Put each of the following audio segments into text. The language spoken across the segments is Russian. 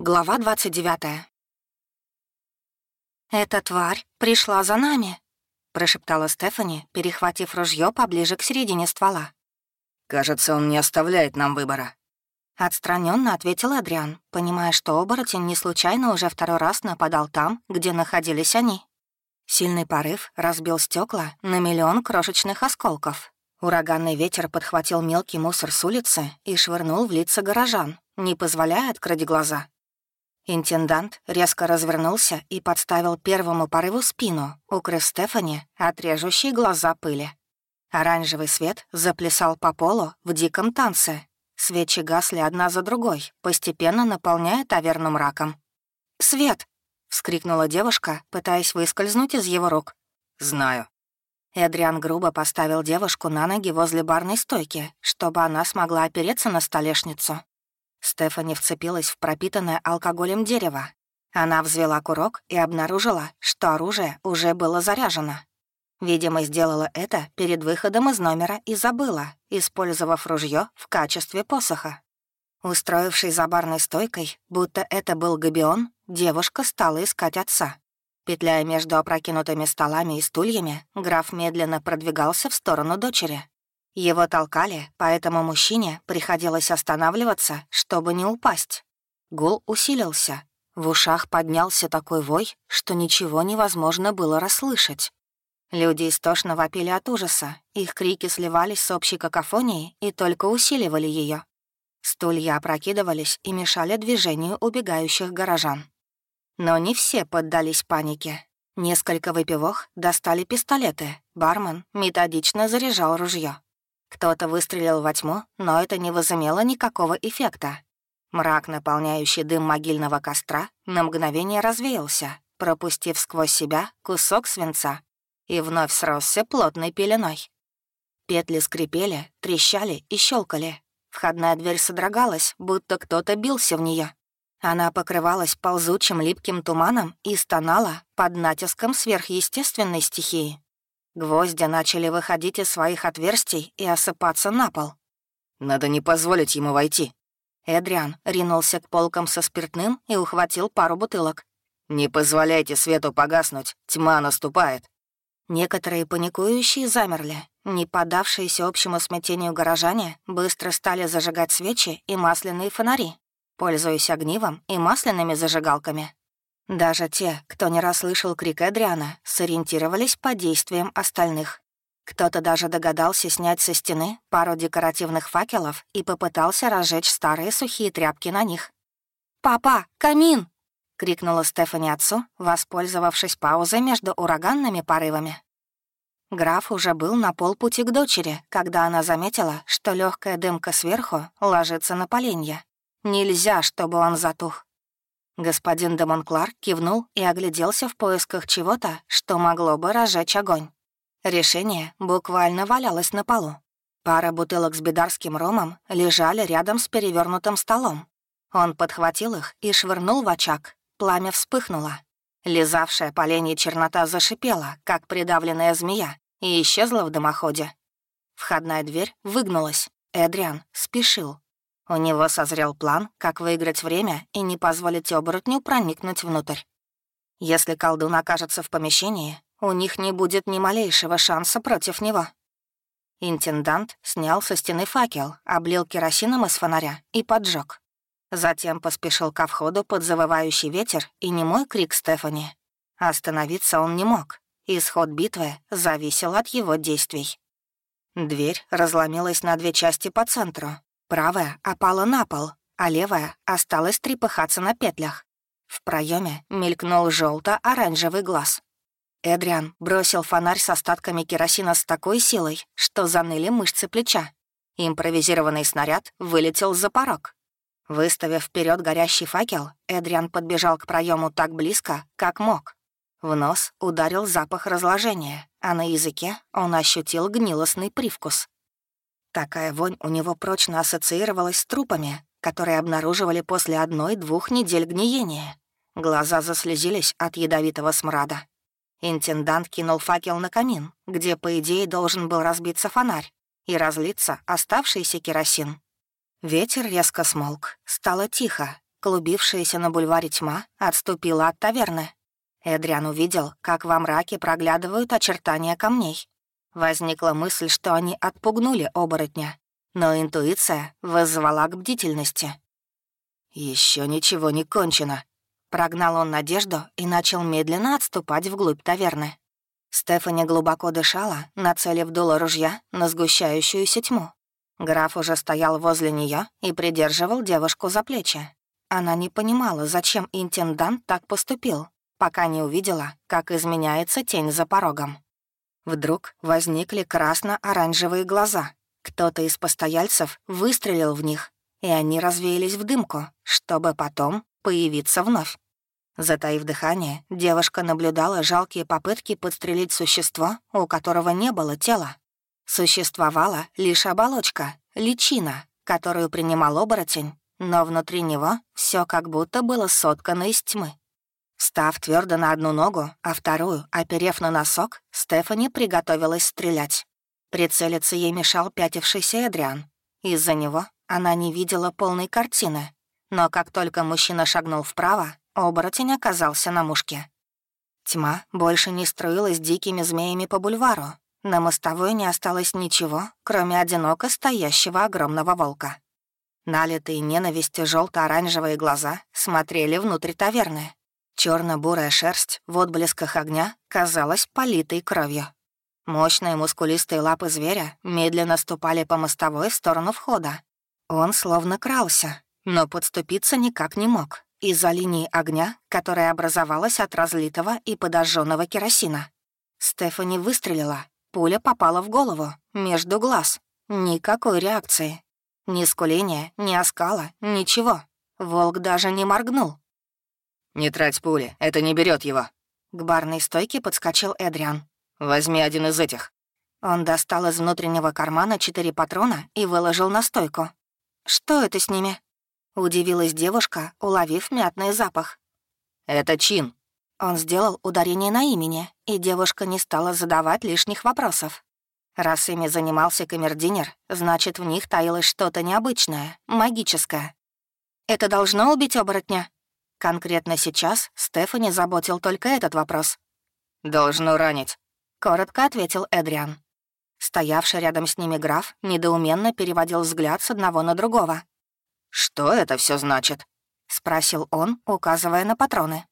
Глава 29. «Эта тварь пришла за нами», — прошептала Стефани, перехватив ружье поближе к середине ствола. «Кажется, он не оставляет нам выбора». Отстраненно ответил Адриан, понимая, что оборотень не случайно уже второй раз нападал там, где находились они. Сильный порыв разбил стекла на миллион крошечных осколков. Ураганный ветер подхватил мелкий мусор с улицы и швырнул в лица горожан, не позволяя открыть глаза. Интендант резко развернулся и подставил первому порыву спину, укрыв Стефани от режущей глаза пыли. Оранжевый свет заплясал по полу в диком танце. Свечи гасли одна за другой, постепенно наполняя таверну мраком. «Свет!» — вскрикнула девушка, пытаясь выскользнуть из его рук. «Знаю». Эдриан грубо поставил девушку на ноги возле барной стойки, чтобы она смогла опереться на столешницу. Стефани вцепилась в пропитанное алкоголем дерево. Она взвела курок и обнаружила, что оружие уже было заряжено. Видимо, сделала это перед выходом из номера и забыла, использовав ружье в качестве посоха. Устроившись за барной стойкой, будто это был габион, девушка стала искать отца. Петляя между опрокинутыми столами и стульями, граф медленно продвигался в сторону дочери. Его толкали, поэтому мужчине приходилось останавливаться, чтобы не упасть. Гул усилился. В ушах поднялся такой вой, что ничего невозможно было расслышать. Люди истошно вопили от ужаса, их крики сливались с общей какофонией и только усиливали ее. Стулья опрокидывались и мешали движению убегающих горожан. Но не все поддались панике. Несколько выпивох достали пистолеты, бармен методично заряжал ружье. Кто-то выстрелил во тьму, но это не возымело никакого эффекта. Мрак, наполняющий дым могильного костра, на мгновение развеялся, пропустив сквозь себя кусок свинца, и вновь сросся плотной пеленой. Петли скрипели, трещали и щелкали. Входная дверь содрогалась, будто кто-то бился в нее. Она покрывалась ползучим липким туманом и стонала под натиском сверхъестественной стихии. Гвозди начали выходить из своих отверстий и осыпаться на пол. «Надо не позволить ему войти». Эдриан ринулся к полкам со спиртным и ухватил пару бутылок. «Не позволяйте свету погаснуть, тьма наступает». Некоторые паникующие замерли. Не поддавшиеся общему смятению горожане быстро стали зажигать свечи и масляные фонари, пользуясь огнивом и масляными зажигалками. Даже те, кто не расслышал крик Эдриана, сориентировались по действиям остальных. Кто-то даже догадался снять со стены пару декоративных факелов и попытался разжечь старые сухие тряпки на них. «Папа, камин!» — крикнула Стефани отцу, воспользовавшись паузой между ураганными порывами. Граф уже был на полпути к дочери, когда она заметила, что легкая дымка сверху ложится на поленья. Нельзя, чтобы он затух. Господин де Монклар кивнул и огляделся в поисках чего-то, что могло бы разжечь огонь. Решение буквально валялось на полу. Пара бутылок с бедарским ромом лежали рядом с перевернутым столом. Он подхватил их и швырнул в очаг. Пламя вспыхнуло. Лизавшая поленье чернота зашипела, как придавленная змея, и исчезла в дымоходе. Входная дверь выгнулась. Эдриан спешил, у него созрел план, как выиграть время и не позволить оборотню проникнуть внутрь. Если колдун окажется в помещении, у них не будет ни малейшего шанса против него. Интендант снял со стены факел, облил керосином из фонаря и поджег. Затем поспешил ко входу под завывающий ветер и немой крик Стефани. Остановиться он не мог. Исход битвы зависел от его действий. Дверь разломилась на две части по центру, Правая опала на пол, а левая осталась трепыхаться на петлях. В проеме мелькнул желто оранжевый глаз. Эдриан бросил фонарь с остатками керосина с такой силой, что заныли мышцы плеча. Импровизированный снаряд вылетел за порог. Выставив вперед горящий факел, Эдриан подбежал к проему так близко, как мог. В нос ударил запах разложения, а на языке он ощутил гнилостный привкус. Такая вонь у него прочно ассоциировалась с трупами, которые обнаруживали после одной-двух недель гниения. Глаза заслезились от ядовитого смрада. Интендант кинул факел на камин, где, по идее, должен был разбиться фонарь и разлиться оставшийся керосин. Ветер резко смолк, стало тихо, Клубившаяся на бульваре тьма отступила от таверны. Эдриан увидел, как во мраке проглядывают очертания камней. Возникла мысль, что они отпугнули оборотня, но интуиция вызвала к бдительности. Еще ничего не кончено», — прогнал он надежду и начал медленно отступать вглубь таверны. Стефани глубоко дышала, нацелив дуло ружья на сгущающуюся тьму. Граф уже стоял возле нее и придерживал девушку за плечи. Она не понимала, зачем интендант так поступил, пока не увидела, как изменяется тень за порогом. Вдруг возникли красно-оранжевые глаза. Кто-то из постояльцев выстрелил в них, и они развеялись в дымку, чтобы потом появиться вновь. Затаив дыхание, девушка наблюдала жалкие попытки подстрелить существо, у которого не было тела. Существовала лишь оболочка, личина, которую принимал оборотень, но внутри него все как будто было соткано из тьмы. Став твердо на одну ногу, а вторую, оперев на носок, Стефани приготовилась стрелять. Прицелиться ей мешал пятившийся Эдриан. Из-за него она не видела полной картины. Но как только мужчина шагнул вправо, оборотень оказался на мушке. Тьма больше не струилась дикими змеями по бульвару. На мостовой не осталось ничего, кроме одиноко стоящего огромного волка. Налитые ненавистью желто оранжевые глаза смотрели внутрь таверны. Черно бурая шерсть в отблесках огня казалась политой кровью. Мощные мускулистые лапы зверя медленно ступали по мостовой в сторону входа. Он словно крался, но подступиться никак не мог из-за линии огня, которая образовалась от разлитого и подожженного керосина. Стефани выстрелила, пуля попала в голову, между глаз. Никакой реакции. Ни скуления, ни оскала, ничего. Волк даже не моргнул. «Не трать пули, это не берет его». К барной стойке подскочил Эдриан. «Возьми один из этих». Он достал из внутреннего кармана четыре патрона и выложил на стойку. «Что это с ними?» Удивилась девушка, уловив мятный запах. «Это чин». Он сделал ударение на имени, и девушка не стала задавать лишних вопросов. Раз ими занимался камердинер, значит, в них таилось что-то необычное, магическое. Это должно убить оборотня? Конкретно сейчас Стефани заботил только этот вопрос. «Должно ранить», — коротко ответил Эдриан. Стоявший рядом с ними граф недоуменно переводил взгляд с одного на другого. «Что это все значит?» — спросил он, указывая на патроны.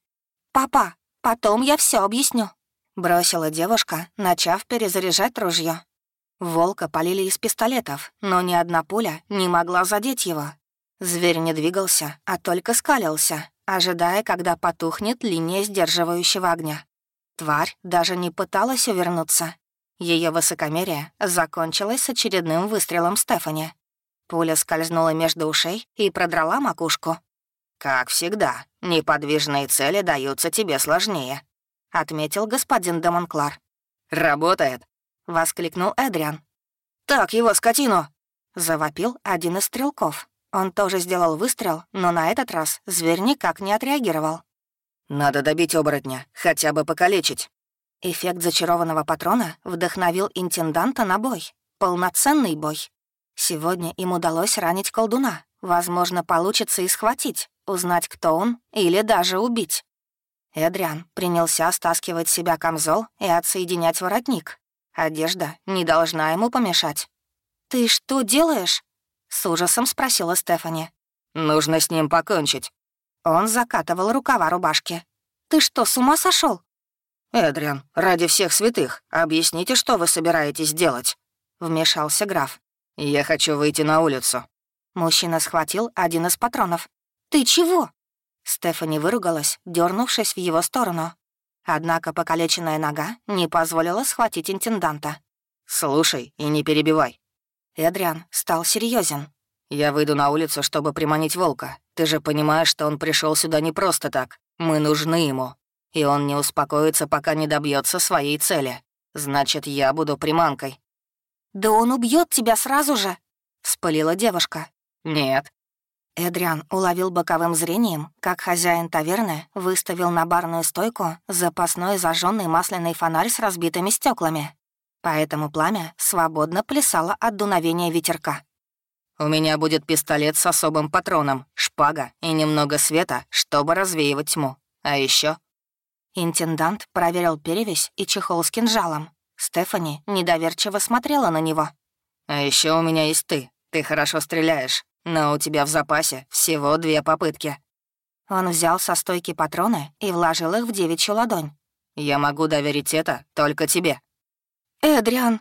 «Папа, потом я все объясню», — бросила девушка, начав перезаряжать ружье. Волка полили из пистолетов, но ни одна пуля не могла задеть его. Зверь не двигался, а только скалился, ожидая, когда потухнет линия сдерживающего огня. Тварь даже не пыталась увернуться. Ее высокомерие закончилось с очередным выстрелом Стефани. Пуля скользнула между ушей и продрала макушку. «Как всегда, неподвижные цели даются тебе сложнее», — отметил господин Демонклар. «Работает», — воскликнул Эдриан. «Так его, скотину!» — завопил один из стрелков. Он тоже сделал выстрел, но на этот раз зверь никак не отреагировал. «Надо добить оборотня, хотя бы покалечить». Эффект зачарованного патрона вдохновил интенданта на бой. Полноценный бой. Сегодня им удалось ранить колдуна. Возможно, получится и схватить, узнать, кто он, или даже убить. Эдриан принялся стаскивать себя камзол и отсоединять воротник, Одежда не должна ему помешать. «Ты что делаешь?» — с ужасом спросила Стефани. «Нужно с ним покончить». Он закатывал рукава рубашки. «Ты что, с ума сошел? «Эдриан, ради всех святых, объясните, что вы собираетесь делать?» — вмешался граф. «Я хочу выйти на улицу». Мужчина схватил один из патронов. «Ты чего?» Стефани выругалась, дернувшись в его сторону. Однако покалеченная нога не позволила схватить интенданта. «Слушай и не перебивай». Эдриан стал серьезен. «Я выйду на улицу, чтобы приманить волка. Ты же понимаешь, что он пришел сюда не просто так. Мы нужны ему. И он не успокоится, пока не добьется своей цели. Значит, я буду приманкой». «Да он убьет тебя сразу же!» — вспылила девушка. «Нет, Эдриан уловил боковым зрением, как хозяин таверны выставил на барную стойку запасной зажженный масляный фонарь с разбитыми стеклами. Поэтому пламя свободно плясало от дуновения ветерка. У меня будет пистолет с особым патроном, шпага и немного света, чтобы развеивать тьму. А еще Интендант проверил перевязь и чехол с кинжалом. Стефани недоверчиво смотрела на него. «А еще у меня есть ты. Ты хорошо стреляешь, но у тебя в запасе всего две попытки». Он взял со стойки патроны и вложил их в девичью ладонь. «Я могу доверить это только тебе». «Эдриан!»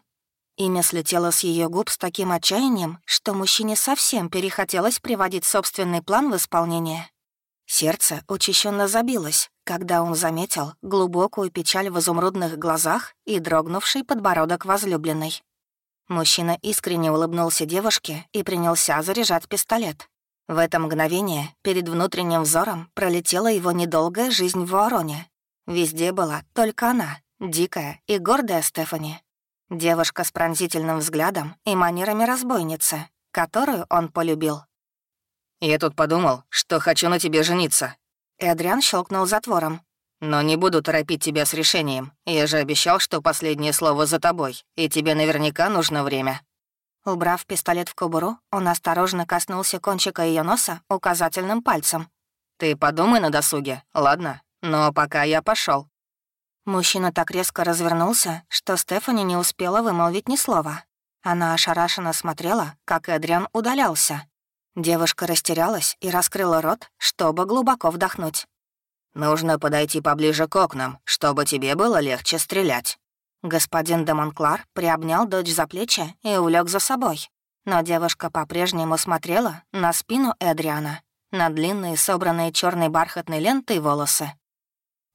Имя слетело с ее губ с таким отчаянием, что мужчине совсем перехотелось приводить собственный план в исполнение. Сердце учащенно забилось, когда он заметил глубокую печаль в изумрудных глазах и дрогнувший подбородок возлюбленной. Мужчина искренне улыбнулся девушке и принялся заряжать пистолет. В это мгновение перед внутренним взором пролетела его недолгая жизнь в Вороне. Везде была только она, дикая и гордая Стефани. Девушка с пронзительным взглядом и манерами разбойницы, которую он полюбил. «Я тут подумал, что хочу на тебе жениться». Эдриан щелкнул затвором. «Но не буду торопить тебя с решением. Я же обещал, что последнее слово за тобой, и тебе наверняка нужно время». Убрав пистолет в кобуру, он осторожно коснулся кончика ее носа указательным пальцем. «Ты подумай на досуге, ладно? Но пока я пошел. Мужчина так резко развернулся, что Стефани не успела вымолвить ни слова. Она ошарашенно смотрела, как Эдриан удалялся. Девушка растерялась и раскрыла рот, чтобы глубоко вдохнуть. «Нужно подойти поближе к окнам, чтобы тебе было легче стрелять». Господин де Монклар приобнял дочь за плечи и улег за собой. Но девушка по-прежнему смотрела на спину Эдриана, на длинные собранные черной бархатной лентой волосы.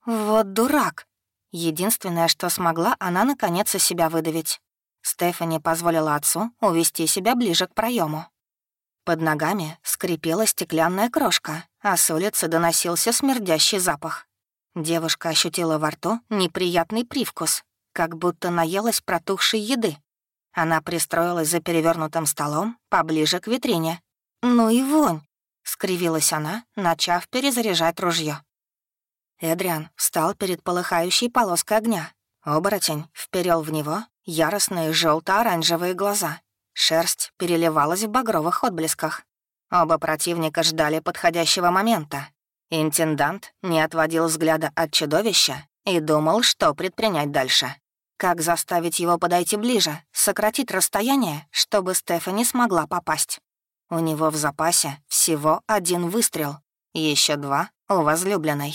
«Вот дурак!» Единственное, что смогла, она наконец из себя выдавить. Стефани позволила отцу увести себя ближе к проему. Под ногами скрипела стеклянная крошка, а с улицы доносился смердящий запах. Девушка ощутила во рту неприятный привкус, как будто наелась протухшей еды. Она пристроилась за перевернутым столом поближе к витрине. «Ну и вонь!» — скривилась она, начав перезаряжать ружье. Эдриан встал перед полыхающей полоской огня. Оборотень вперил в него яростные желто оранжевые глаза. Шерсть переливалась в багровых отблесках. Оба противника ждали подходящего момента. Интендант не отводил взгляда от чудовища и думал, что предпринять дальше. Как заставить его подойти ближе, сократить расстояние, чтобы Стефани смогла попасть. У него в запасе всего один выстрел, еще два у возлюбленной.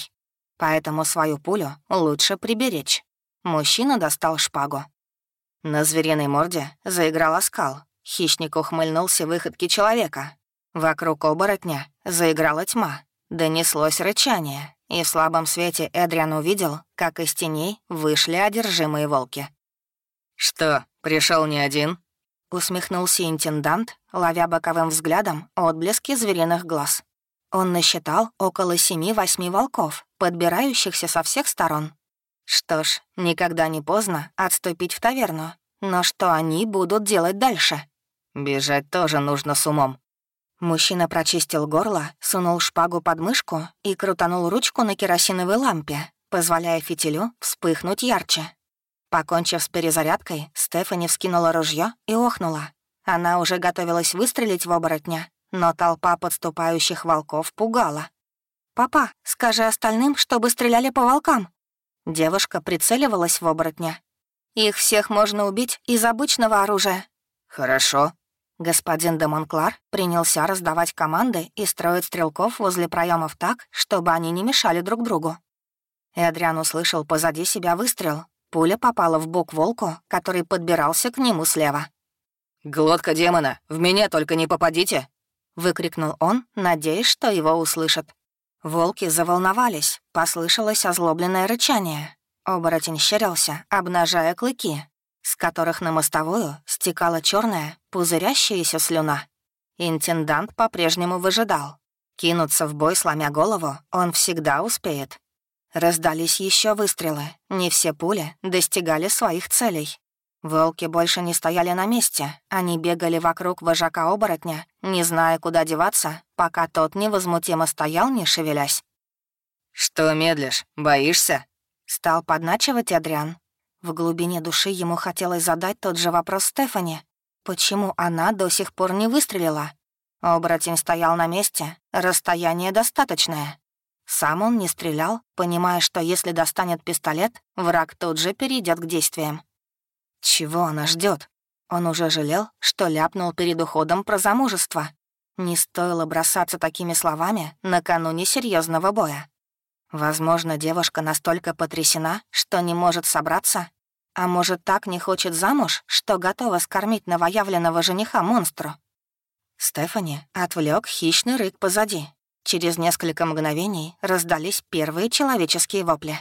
Поэтому свою пулю лучше приберечь. Мужчина достал шпагу. На звериной морде заиграл оскал. Хищник ухмыльнулся выходки человека. Вокруг оборотня заиграла тьма. Донеслось рычание, и в слабом свете Эдриан увидел, как из теней вышли одержимые волки. «Что, пришел не один?» — усмехнулся интендант, ловя боковым взглядом отблески звериных глаз. Он насчитал около семи-восьми волков, подбирающихся со всех сторон. Что ж, никогда не поздно отступить в таверну. Но что они будут делать дальше? Бежать тоже нужно с умом. Мужчина прочистил горло, сунул шпагу под мышку и крутанул ручку на керосиновой лампе, позволяя фитилю вспыхнуть ярче. Покончив с перезарядкой, Стефани вскинула ружье и охнула. Она уже готовилась выстрелить в оборотня, но толпа подступающих волков пугала. «Папа, скажи остальным, чтобы стреляли по волкам». Девушка прицеливалась в оборотня. «Их всех можно убить из обычного оружия». «Хорошо». Господин де Монклар принялся раздавать команды и строить стрелков возле проемов так, чтобы они не мешали друг другу. Эдриан услышал позади себя выстрел. Пуля попала в бок волку, который подбирался к нему слева. «Глотка демона! В меня только не попадите!» — выкрикнул он, надеясь, что его услышат. Волки заволновались, послышалось озлобленное рычание. Оборотень щерился, обнажая клыки, с которых на мостовую стекала черная, пузырящаяся слюна. Интендант по-прежнему выжидал. Кинуться в бой, сломя голову, он всегда успеет. Раздались еще выстрелы. Не все пули достигали своих целей. Волки больше не стояли на месте. Они бегали вокруг вожака-оборотня, не зная, куда деваться, пока тот невозмутимо стоял, не шевелясь. «Что медлишь? Боишься?» Стал подначивать Адриан. В глубине души ему хотелось задать тот же вопрос Стефани. Почему она до сих пор не выстрелила? Оборотень стоял на месте, расстояние достаточное. Сам он не стрелял, понимая, что если достанет пистолет, враг тут же перейдет к действиям. Чего она ждет? Он уже жалел, что ляпнул перед уходом про замужество. Не стоило бросаться такими словами накануне серьезного боя. Возможно, девушка настолько потрясена, что не может собраться, а может, так не хочет замуж, что готова скормить новоявленного жениха монстру. Стефани отвлек хищный рык позади. Через несколько мгновений раздались первые человеческие вопли.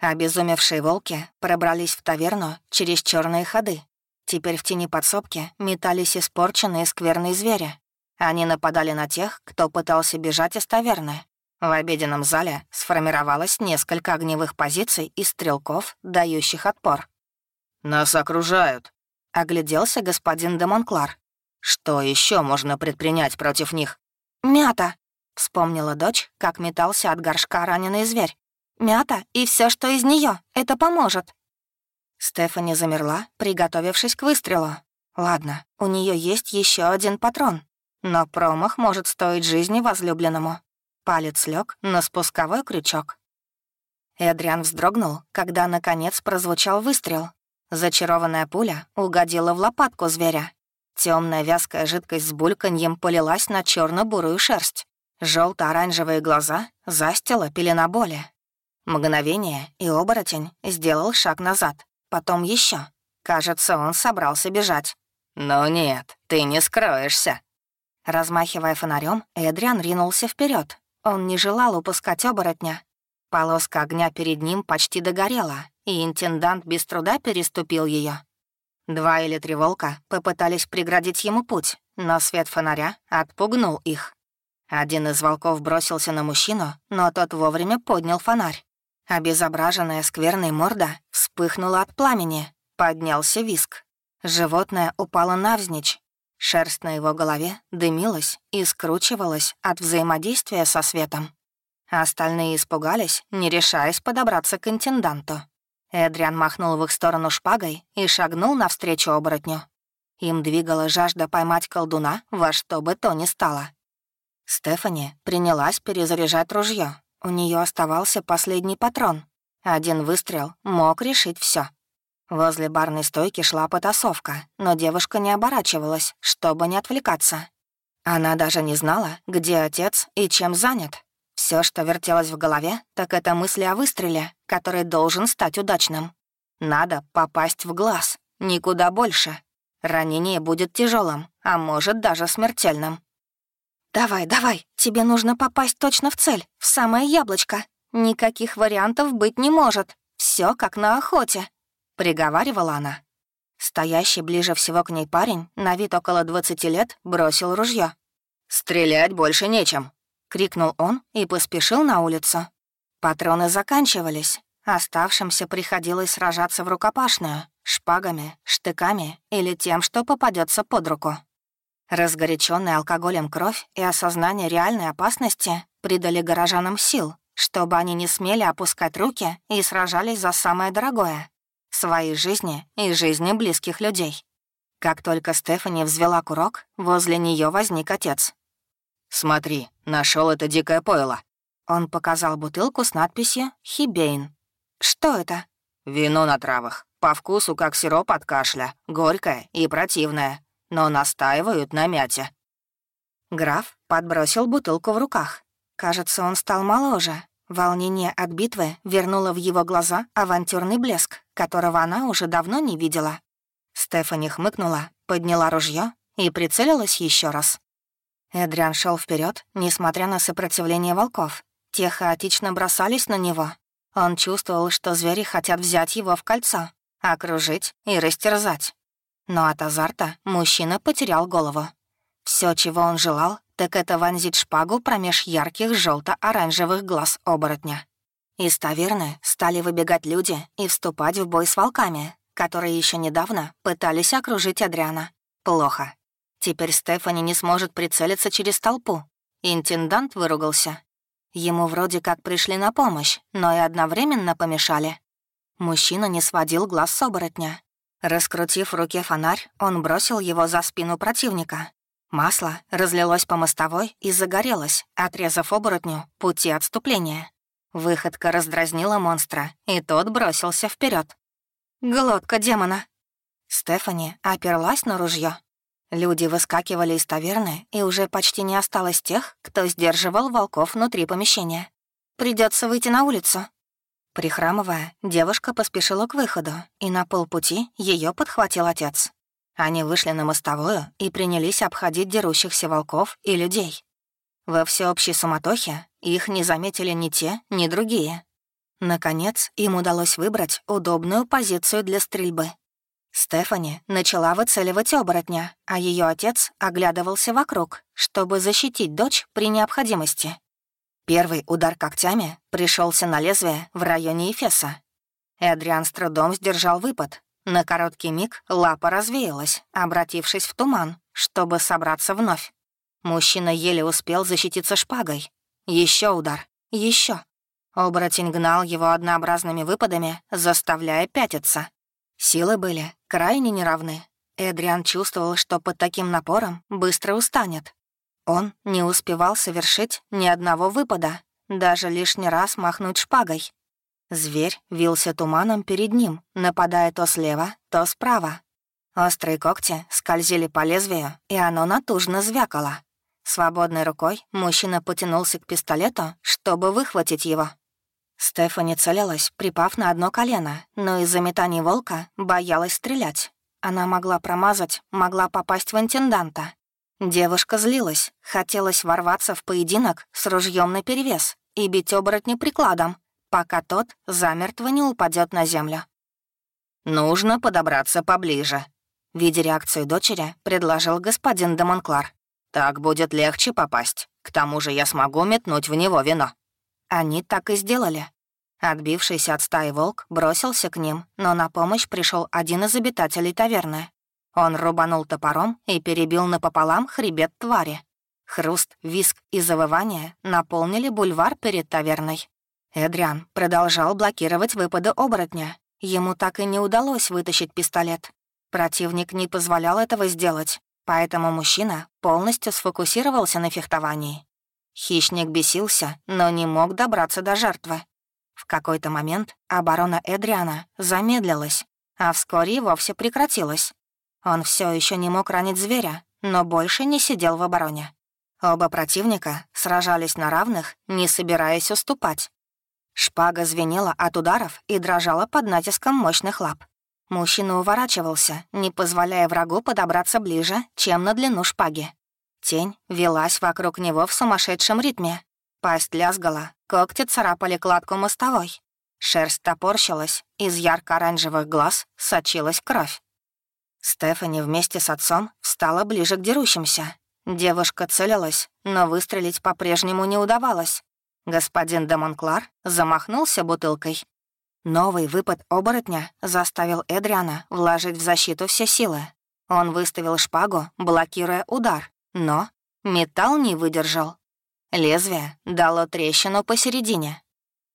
Обезумевшие волки пробрались в таверну через черные ходы. Теперь в тени подсобки метались испорченные скверные звери. Они нападали на тех, кто пытался бежать из таверны. В обеденном зале сформировалось несколько огневых позиций и стрелков, дающих отпор. «Нас окружают», — огляделся господин де Монклар. «Что еще можно предпринять против них?» «Мята», — вспомнила дочь, как метался от горшка раненый зверь. Мята и все, что из нее, это поможет». Стефани замерла, приготовившись к выстрелу. Ладно, у нее есть еще один патрон, но промах может стоить жизни возлюбленному. Палец лег на спусковой крючок. Эдриан вздрогнул, когда, наконец, прозвучал выстрел. Зачарованная пуля угодила в лопатку зверя. Темная вязкая жидкость с бульканьем полилась на черно бурую шерсть. желто оранжевые глаза застила пелена боли. Мгновение, и оборотень сделал шаг назад, потом еще. Кажется, он собрался бежать. «Ну нет, ты не скроешься». Размахивая фонарем, Эдриан ринулся вперед. Он не желал упускать оборотня. Полоска огня перед ним почти догорела, и интендант без труда переступил ее. Два или три волка попытались преградить ему путь, но свет фонаря отпугнул их. Один из волков бросился на мужчину, но тот вовремя поднял фонарь. Обезображенная скверной морда вспыхнула от пламени, поднялся виск. Животное упало навзничь. Шерсть на его голове дымилась и скручивалась от взаимодействия со светом. Остальные испугались, не решаясь подобраться к интенданту. Эдриан махнул в их сторону шпагой и шагнул навстречу оборотню. Им двигала жажда поймать колдуна во что бы то ни стало. Стефани принялась перезаряжать ружье, у нее оставался последний патрон. Один выстрел мог решить все. Возле барной стойки шла потасовка, но девушка не оборачивалась, чтобы не отвлекаться. Она даже не знала, где отец и чем занят. Все, что вертелось в голове, так это мысли о выстреле, который должен стать удачным. Надо попасть в глаз, никуда больше. Ранение будет тяжелым, а может даже смертельным. «Давай, давай, тебе нужно попасть точно в цель, в самое яблочко. Никаких вариантов быть не может. Все как на охоте», — приговаривала она. Стоящий ближе всего к ней парень, на вид около 20 лет, бросил ружье. «Стрелять больше нечем», — крикнул он и поспешил на улицу. Патроны заканчивались. Оставшимся приходилось сражаться в рукопашную, шпагами, штыками или тем, что попадется под руку. Разгоряченная алкоголем кровь и осознание реальной опасности придали горожанам сил, чтобы они не смели опускать руки и сражались за самое дорогое — свои жизни и жизни близких людей. Как только Стефани взвела курок, возле нее возник отец. «Смотри, нашел это дикое пойло». Он показал бутылку с надписью «Хибейн». «Что это?» «Вино на травах. По вкусу, как сироп от кашля. Горькое и противное но настаивают на мяте». Граф подбросил бутылку в руках. Кажется, он стал моложе. Волнение от битвы вернуло в его глаза авантюрный блеск, которого она уже давно не видела. Стефани хмыкнула, подняла ружье и прицелилась еще раз. Эдриан шел вперед, несмотря на сопротивление волков. Те хаотично бросались на него. Он чувствовал, что звери хотят взять его в кольцо, окружить и растерзать. Но от азарта мужчина потерял голову. Все, чего он желал, так это вонзить шпагу промеж ярких желто оранжевых глаз оборотня. Из таверны стали выбегать люди и вступать в бой с волками, которые еще недавно пытались окружить Адриана. Плохо. Теперь Стефани не сможет прицелиться через толпу. Интендант выругался. Ему вроде как пришли на помощь, но и одновременно помешали. Мужчина не сводил глаз с оборотня. Раскрутив в руке фонарь, он бросил его за спину противника. Масло разлилось по мостовой и загорелось, отрезав оборотню пути отступления. Выходка раздразнила монстра, и тот бросился вперед. «Глотка демона!» Стефани оперлась на ружье. Люди выскакивали из таверны, и уже почти не осталось тех, кто сдерживал волков внутри помещения. Придется выйти на улицу. Прихрамывая, девушка поспешила к выходу, и на полпути ее подхватил отец. Они вышли на мостовую и принялись обходить дерущихся волков и людей. Во всеобщей суматохе их не заметили ни те, ни другие. Наконец, им удалось выбрать удобную позицию для стрельбы. Стефани начала выцеливать оборотня, а ее отец оглядывался вокруг, чтобы защитить дочь при необходимости. Первый удар когтями пришелся на лезвие в районе Эфеса. Эдриан с трудом сдержал выпад. На короткий миг лапа развеялась, обратившись в туман, чтобы собраться вновь. Мужчина еле успел защититься шпагой. Еще удар. еще. Оборотень гнал его однообразными выпадами, заставляя пятиться. Силы были крайне неравны. Эдриан чувствовал, что под таким напором быстро устанет. Он не успевал совершить ни одного выпада, даже лишний раз махнуть шпагой. Зверь вился туманом перед ним, нападая то слева, то справа. Острые когти скользили по лезвию, и оно натужно звякало. Свободной рукой мужчина потянулся к пистолету, чтобы выхватить его. Стефани целилась, припав на одно колено, но из-за метаний волка боялась стрелять. Она могла промазать, могла попасть в интенданта. Девушка злилась, хотелось ворваться в поединок с ружьем наперевес и бить оборотня прикладом, пока тот замертво не упадет на землю. «Нужно подобраться поближе», — видя реакцию дочери, предложил господин де. «Так будет легче попасть. К тому же я смогу метнуть в него вино». Они так и сделали. Отбившийся от стаи волк бросился к ним, но на помощь пришел один из обитателей таверны. Он рубанул топором и перебил напополам хребет твари. Хруст, виск и завывание наполнили бульвар перед таверной. Эдриан продолжал блокировать выпады оборотня. Ему так и не удалось вытащить пистолет. Противник не позволял этого сделать, поэтому мужчина полностью сфокусировался на фехтовании. Хищник бесился, но не мог добраться до жертвы. В какой-то момент оборона Эдриана замедлилась, а вскоре и вовсе прекратилась. Он все еще не мог ранить зверя, но больше не сидел в обороне. Оба противника сражались на равных, не собираясь уступать. Шпага звенела от ударов и дрожала под натиском мощных лап. Мужчина уворачивался, не позволяя врагу подобраться ближе, чем на длину шпаги. Тень велась вокруг него в сумасшедшем ритме. Пасть лязгала, когти царапали кладку мостовой. Шерсть топорщилась, из ярко-оранжевых глаз сочилась кровь. Стефани вместе с отцом встала ближе к дерущимся. Девушка целилась, но выстрелить по-прежнему не удавалось. Господин де замахнулся бутылкой. Новый выпад оборотня заставил Эдриана вложить в защиту все силы. Он выставил шпагу, блокируя удар, но металл не выдержал. Лезвие дало трещину посередине.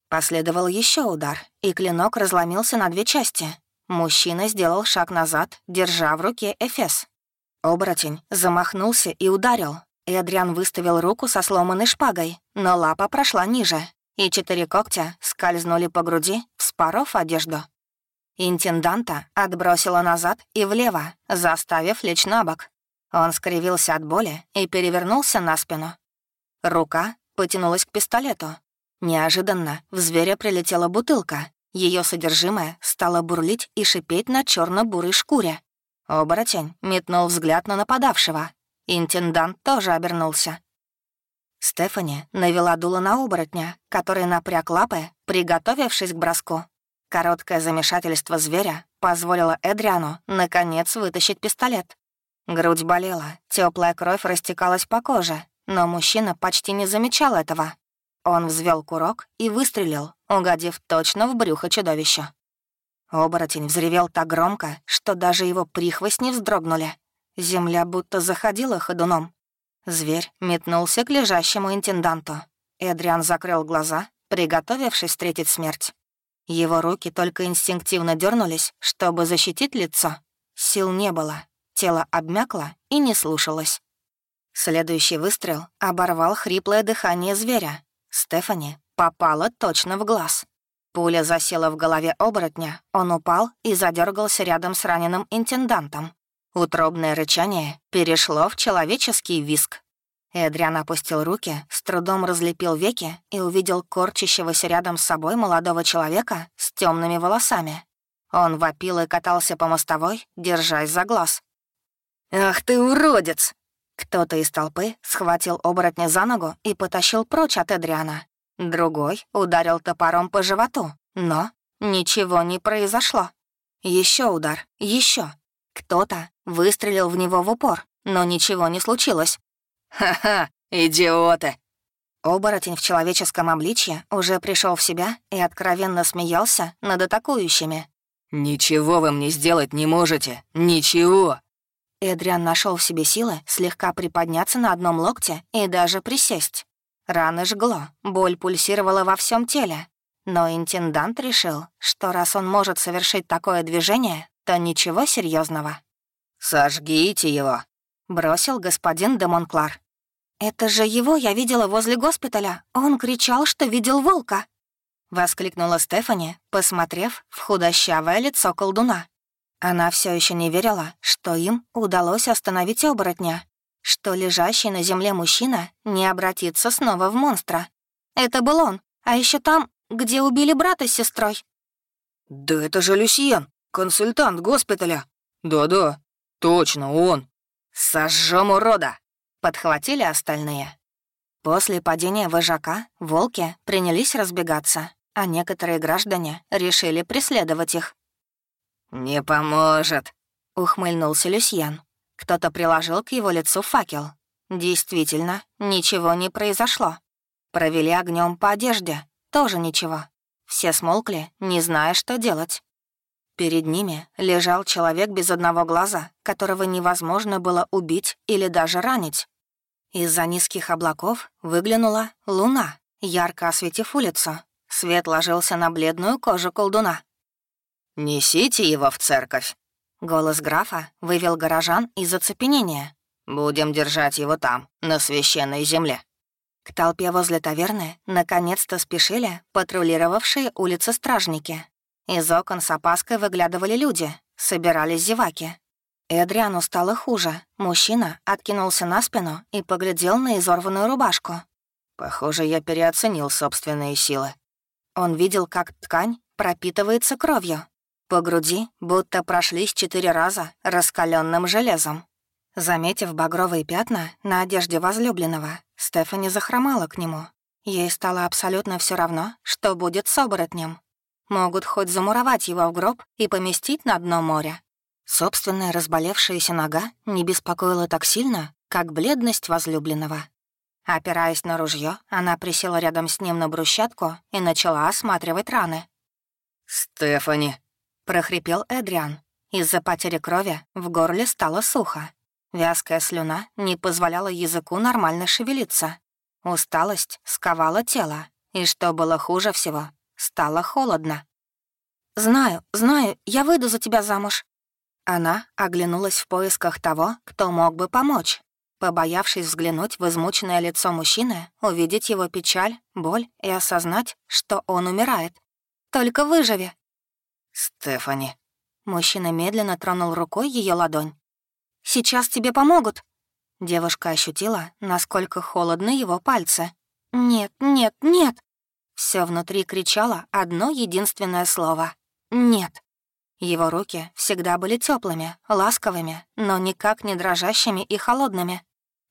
Последовал еще удар, и клинок разломился на две части, Мужчина сделал шаг назад, держа в руке Эфес. Оборотень замахнулся и ударил. Эдриан выставил руку со сломанной шпагой, но лапа прошла ниже, и четыре когтя скользнули по груди, вспоров одежду. Интенданта отбросило назад и влево, заставив лечь на бок. Он скривился от боли и перевернулся на спину. Рука потянулась к пистолету. Неожиданно в зверя прилетела бутылка, ее содержимое стало бурлить и шипеть на черно бурой шкуре. Оборотень метнул взгляд на нападавшего. Интендант тоже обернулся. Стефани навела дуло на оборотня, который напряг лапы, приготовившись к броску. Короткое замешательство зверя позволило Эдриану, наконец, вытащить пистолет. Грудь болела, теплая кровь растекалась по коже, но мужчина почти не замечал этого. Он взвел курок и выстрелил, угодив точно в брюхо чудовища. Оборотень взревел так громко, что даже его прихвостни вздрогнули. Земля будто заходила ходуном. Зверь метнулся к лежащему интенданту. Эдриан закрыл глаза, приготовившись встретить смерть. Его руки только инстинктивно дернулись, чтобы защитить лицо. Сил не было, тело обмякло и не слушалось. Следующий выстрел оборвал хриплое дыхание зверя. Стефани попала точно в глаз. Пуля засела в голове оборотня, он упал и задергался рядом с раненым интендантом. Утробное рычание перешло в человеческий виск. Эдриан опустил руки, с трудом разлепил веки и увидел корчащегося рядом с собой молодого человека с темными волосами. Он вопил и катался по мостовой, держась за глаз. «Ах ты уродец!» Кто-то из толпы схватил оборотня за ногу и потащил прочь от Эдриана. Другой ударил топором по животу, но ничего не произошло. Еще удар, еще. Кто-то выстрелил в него в упор, но ничего не случилось. «Ха-ха, идиоты!» Оборотень в человеческом обличье уже пришел в себя и откровенно смеялся над атакующими. «Ничего вы мне сделать не можете, ничего!» Эдриан нашел в себе силы слегка приподняться на одном локте и даже присесть. Раны жгло, боль пульсировала во всем теле. Но интендант решил, что раз он может совершить такое движение, то ничего серьезного. «Сожгите его», — бросил господин де Монклар. «Это же его я видела возле госпиталя. Он кричал, что видел волка!» — воскликнула Стефани, посмотрев в худощавое лицо колдуна. Она все еще не верила, что им удалось остановить оборотня, что лежащий на земле мужчина не обратится снова в монстра. Это был он, а еще там, где убили брата с сестрой. «Да это же Люсьен, консультант госпиталя». «Да-да, точно он». «Сожжем урода!» — подхватили остальные. После падения вожака волки принялись разбегаться, а некоторые граждане решили преследовать их. «Не поможет», — ухмыльнулся Люсьен. Кто-то приложил к его лицу факел. Действительно, ничего не произошло. Провели огнем по одежде, тоже ничего. Все смолкли, не зная, что делать. Перед ними лежал человек без одного глаза, которого невозможно было убить или даже ранить. Из-за низких облаков выглянула луна, ярко осветив улицу. Свет ложился на бледную кожу колдуна. «Несите его в церковь», Голос графа вывел горожан из оцепенения. «Будем держать его там, на священной земле». К толпе возле таверны наконец-то спешили патрулировавшие улицы стражники. Из окон с опаской выглядывали люди, собирались зеваки. Эдриану стало хуже. Мужчина откинулся на спину и поглядел на изорванную рубашку. «Похоже, я переоценил собственные силы». Он видел, как ткань пропитывается кровью, по груди будто прошлись четыре раза раскаленным железом. Заметив багровые пятна на одежде возлюбленного, Стефани захромала к нему. Ей стало абсолютно все равно, что будет с оборотнем. Могут хоть замуровать его в гроб и поместить на дно моря. Собственная разболевшаяся нога не беспокоила так сильно, как бледность возлюбленного. Опираясь на ружье, она присела рядом с ним на брусчатку и начала осматривать раны. «Стефани!» — прохрипел Эдриан. Из-за потери крови в горле стало сухо. Вязкая слюна не позволяла языку нормально шевелиться. Усталость сковала тело, и что было хуже всего, стало холодно. «Знаю, знаю, я выйду за тебя замуж». Она оглянулась в поисках того, кто мог бы помочь. Побоявшись взглянуть в измученное лицо мужчины, увидеть его печаль, боль и осознать, что он умирает. «Только выживи, «Стефани». Мужчина медленно тронул рукой ее ладонь. «Сейчас тебе помогут». Девушка ощутила, насколько холодны его пальцы. «Нет, нет, нет!» Все внутри кричало одно единственное слово. «Нет». Его руки всегда были теплыми, ласковыми, но никак не дрожащими и холодными.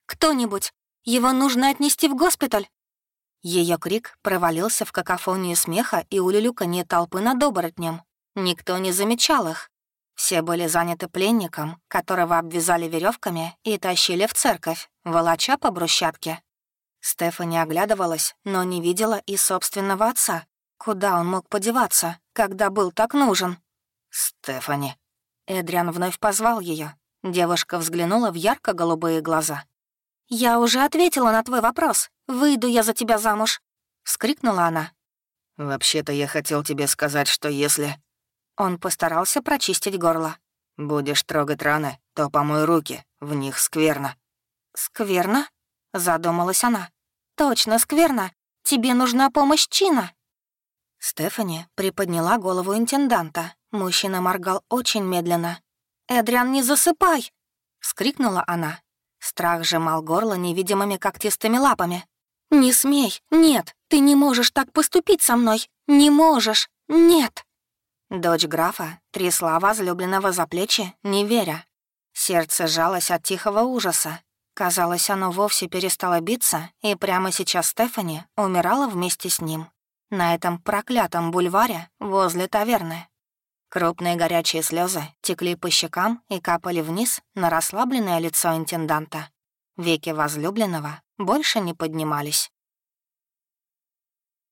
«Кто-нибудь! Его нужно отнести в госпиталь!» Ее крик провалился в какофонию смеха и улюлюканье толпы над оборотнем. Никто не замечал их. Все были заняты пленником, которого обвязали веревками и тащили в церковь, волоча по брусчатке. Стефани оглядывалась, но не видела и собственного отца. Куда он мог подеваться, когда был так нужен? «Стефани». Эдриан вновь позвал ее. Девушка взглянула в ярко-голубые глаза. «Я уже ответила на твой вопрос. Выйду я за тебя замуж!» — вскрикнула она. «Вообще-то я хотел тебе сказать, что если...» Он постарался прочистить горло. «Будешь трогать раны, то помой руки, в них скверно». «Скверно?» — задумалась она. «Точно, скверно. Тебе нужна помощь Чина». Стефани приподняла голову интенданта. Мужчина моргал очень медленно. «Эдриан, не засыпай!» — вскрикнула она. Страх сжимал горло невидимыми когтистыми лапами. «Не смей! Нет! Ты не можешь так поступить со мной! Не можешь! Нет!» Дочь графа трясла возлюбленного за плечи, не веря. Сердце сжалось от тихого ужаса. Казалось, оно вовсе перестало биться, и прямо сейчас Стефани умирала вместе с ним. На этом проклятом бульваре возле таверны. Крупные горячие слезы текли по щекам и капали вниз на расслабленное лицо интенданта. Веки возлюбленного больше не поднимались.